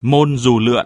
môn dù lượn.